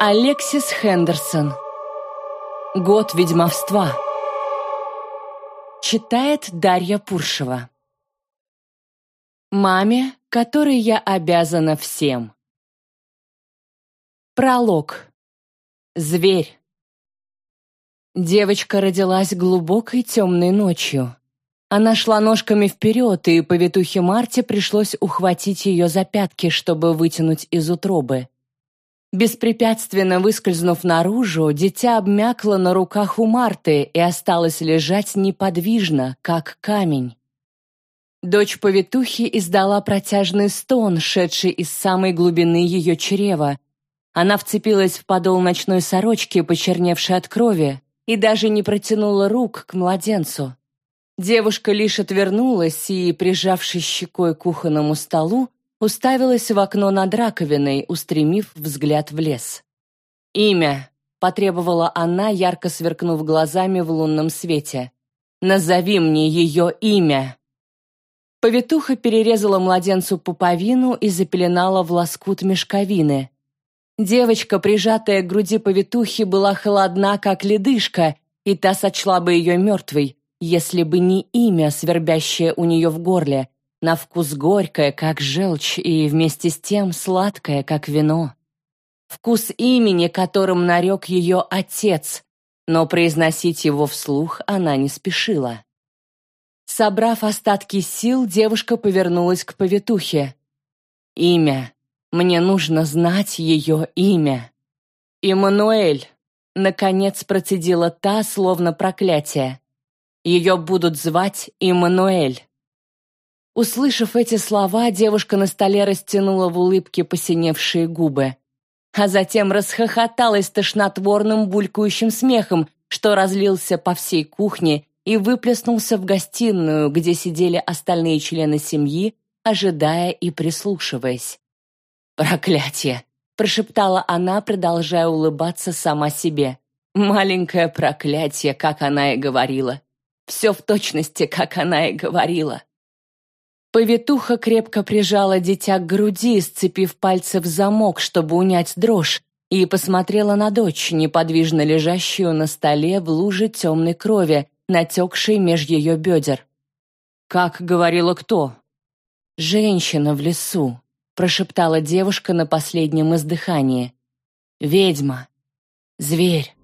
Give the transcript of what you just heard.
Алексис Хендерсон. Год ведьмовства. Читает Дарья Пуршева. Маме, которой я обязана всем. Пролог. Зверь. Девочка родилась глубокой темной ночью. Она шла ножками вперед, и повитухе Марте пришлось ухватить ее за пятки, чтобы вытянуть из утробы. Беспрепятственно выскользнув наружу, дитя обмякло на руках у Марты и осталось лежать неподвижно, как камень. Дочь повитухи издала протяжный стон, шедший из самой глубины ее чрева. Она вцепилась в подол ночной сорочки, почерневшей от крови, и даже не протянула рук к младенцу. Девушка лишь отвернулась и, прижавшись щекой к кухонному столу, уставилась в окно над раковиной, устремив взгляд в лес. «Имя», — потребовала она, ярко сверкнув глазами в лунном свете. «Назови мне ее имя». Повитуха перерезала младенцу пуповину и запеленала в лоскут мешковины. Девочка, прижатая к груди повитухи, была холодна, как ледышка, и та сочла бы ее мертвой, если бы не имя, свербящее у нее в горле, на вкус горькое, как желчь, и вместе с тем сладкое, как вино. Вкус имени, которым нарек ее отец, но произносить его вслух она не спешила. Собрав остатки сил, девушка повернулась к повитухе. «Имя. Мне нужно знать ее имя». «Иммануэль», — наконец процедила та, словно проклятие. «Ее будут звать Иммануэль». Услышав эти слова, девушка на столе растянула в улыбке посиневшие губы, а затем расхохоталась тошнотворным булькающим смехом, что разлился по всей кухне и выплеснулся в гостиную, где сидели остальные члены семьи, ожидая и прислушиваясь. «Проклятие!» — прошептала она, продолжая улыбаться сама себе. «Маленькое проклятие, как она и говорила. Все в точности, как она и говорила». Повитуха крепко прижала дитя к груди, сцепив пальцы в замок, чтобы унять дрожь, и посмотрела на дочь, неподвижно лежащую на столе в луже темной крови, натекшей меж ее бедер. «Как говорила кто?» «Женщина в лесу», — прошептала девушка на последнем издыхании. «Ведьма. Зверь».